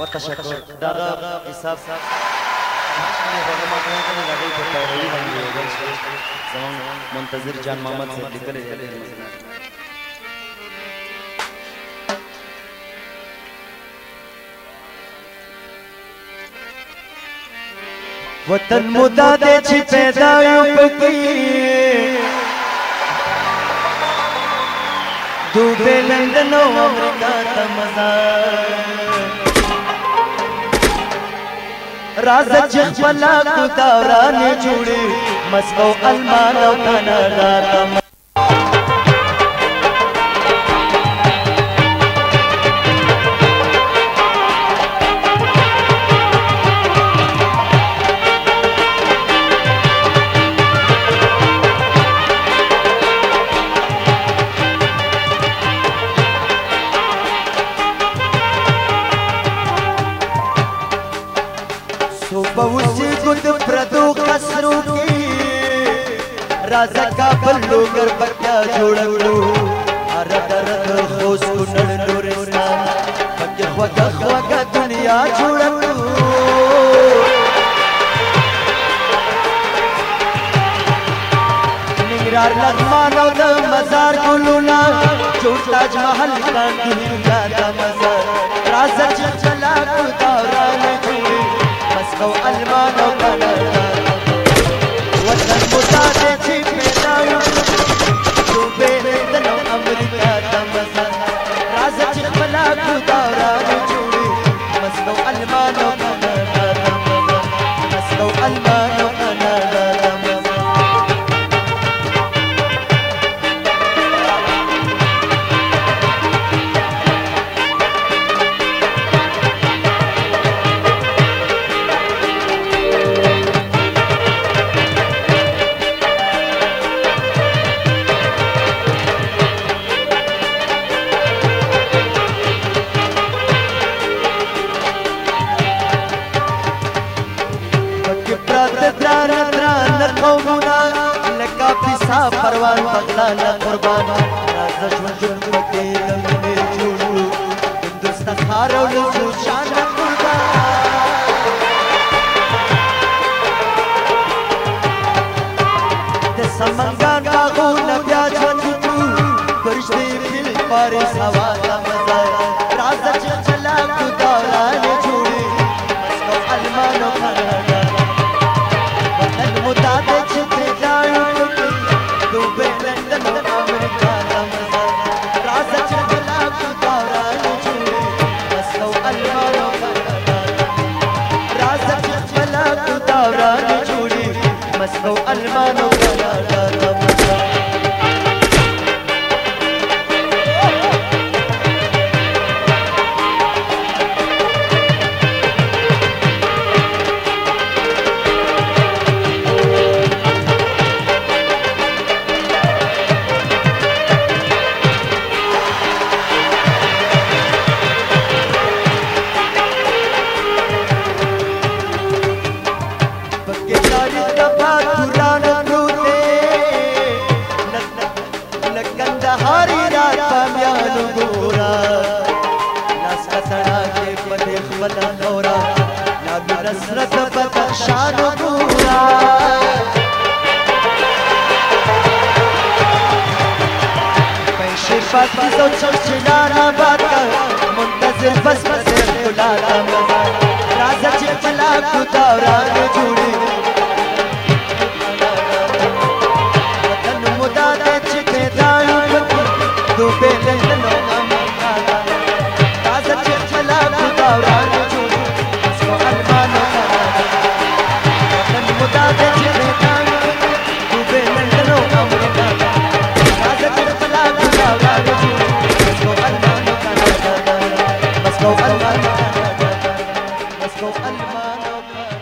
و تشکر دغه حساب مخکنی هغه مخکنی کوم لګي په توحید باندې وګل زمون منتظر جان محمد صاحب لیکل دي وطن مودا دې چې پیدا یو پکې دوبه لندن او امریکا ته مزه राजा जपला मस्को अलमानो بوسی گود پردو قصرو کی رازا کابل لوگر پکیا جوڑکلو عرد رد خوز کنڑ نورستان پکی خوگا خوگا دنیا جوڑکلو نگرار لغمان او دا مزار گلونا جوڑ تاج محل کانتی دا دا مزار رازا چلا کتا نه قومونه لکه پیسا پروان بغلا نه قربان راز ژوند ژوند پکې دمې جوړو هندوستان خارو لزو شان قربان د سمنګان باغونه بیا ژوند کو پرشتي فل پاري سوا تمزه راز چې چلا کو دوران राजा سهاري رات پمیان ګورا لاس کتنا کې پد خپل نورا نبی نصرت پتا شان ګورا شفاعت زو چرچلانا باتا منتظر بس بس خلالا مزا رازا چه ملاکو دوران جوڑی قلبنا